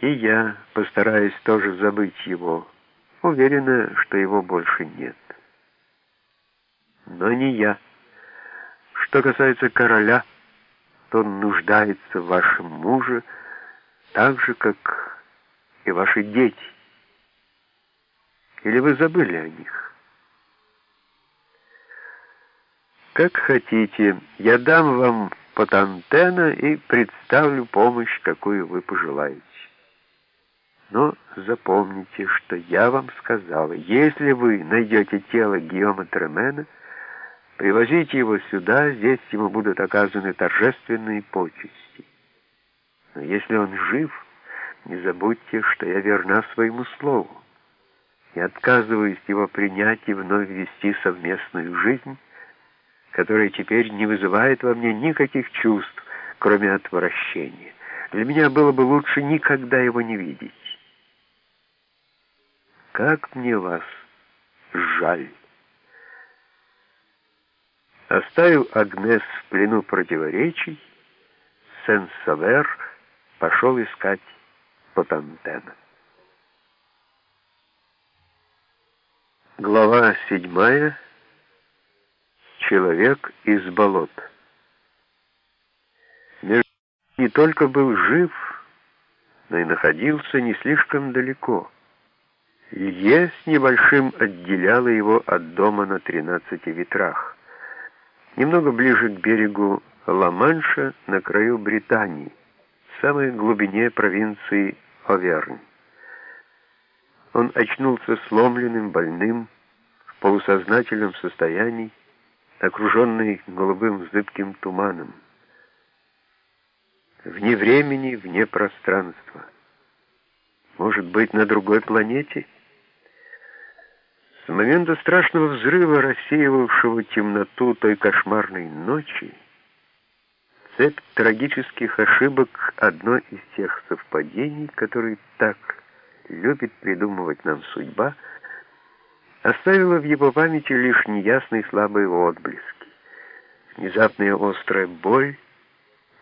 И я постараюсь тоже забыть его, уверена, что его больше нет. Но не я. Что касается короля, то он нуждается в вашем муже так же, как и ваши дети. Или вы забыли о них? Как хотите, я дам вам патантена и представлю помощь, какую вы пожелаете. Но запомните, что я вам сказала. Если вы найдете тело Гиома Тремена, привозите его сюда, здесь ему будут оказаны торжественные почести. Но если он жив, не забудьте, что я верна своему слову. Я отказываюсь его принять и вновь вести совместную жизнь, которая теперь не вызывает во мне никаких чувств, кроме отвращения. Для меня было бы лучше никогда его не видеть. Как мне вас жаль. Оставил Агнес в плену противоречий, Сен-Савер пошел искать Потантена. Глава седьмая. Человек из болот. Между не только был жив, но и находился не слишком далеко. Лье с небольшим отделяло его от дома на тринадцати ветрах. Немного ближе к берегу Ла-Манша, на краю Британии, в самой глубине провинции Овернь. Он очнулся сломленным, больным, в полусознательном состоянии, окруженный голубым зыбким туманом. Вне времени, вне пространства. Может быть, на другой планете? С момента страшного взрыва, рассеивавшего темноту той кошмарной ночи, цепь трагических ошибок — одно из тех совпадений, которые так любит придумывать нам судьба — оставила в его памяти лишь неясные слабые отблески. Внезапная острая боль,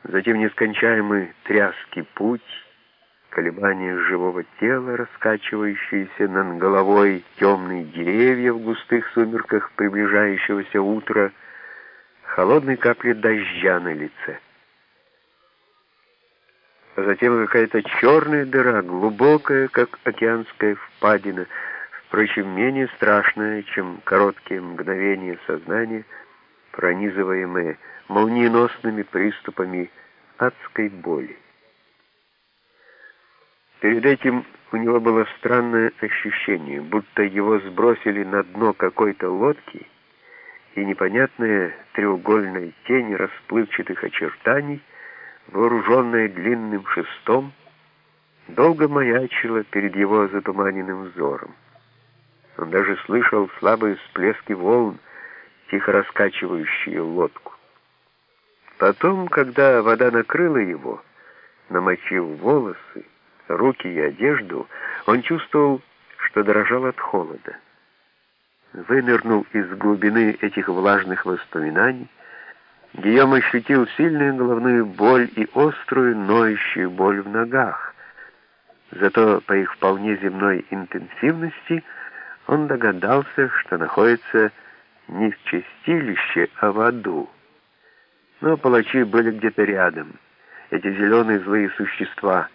затем нескончаемый тряский путь, колебания живого тела, раскачивающиеся над головой темные деревья в густых сумерках приближающегося утра, холодные капли дождя на лице. А затем какая-то черная дыра, глубокая, как океанская впадина, впрочем, менее страшное, чем короткие мгновения сознания, пронизываемые молниеносными приступами адской боли. Перед этим у него было странное ощущение, будто его сбросили на дно какой-то лодки, и непонятная треугольная тень расплывчатых очертаний, вооруженная длинным шестом, долго маячила перед его затуманенным взором. Он даже слышал слабые всплески волн, тихо раскачивающие лодку. Потом, когда вода накрыла его, намочив волосы, руки и одежду, он чувствовал, что дрожал от холода. Вынырнул из глубины этих влажных воспоминаний, Гийом ощутил сильную головную боль и острую ноющую боль в ногах. Зато по их вполне земной интенсивности – он догадался, что находится не в чистилище, а в аду. Но палачи были где-то рядом. Эти зеленые злые существа,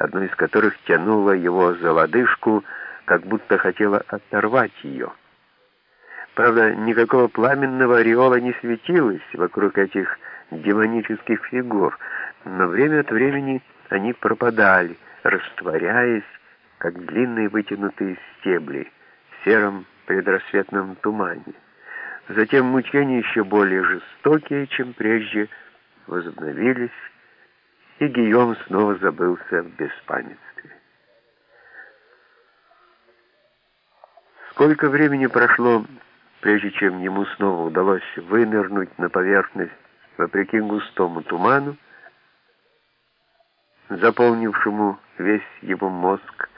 одно из которых тянуло его за лодыжку, как будто хотело оторвать ее. Правда, никакого пламенного ореола не светилось вокруг этих демонических фигур, но время от времени они пропадали, растворяясь, как длинные вытянутые стебли сером предрассветном тумане. Затем мучения еще более жестокие, чем прежде, возобновились, и Гийом снова забылся в беспамятстве. Сколько времени прошло, прежде чем ему снова удалось вынырнуть на поверхность, вопреки густому туману, заполнившему весь его мозг,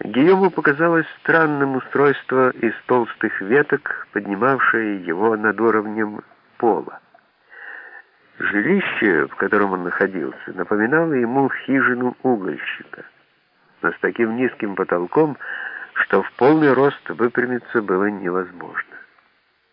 Гийому показалось странным устройство из толстых веток, поднимавшее его над уровнем пола. Жилище, в котором он находился, напоминало ему хижину угольщика. но с таким низким потолком, что в полный рост выпрямиться было невозможно.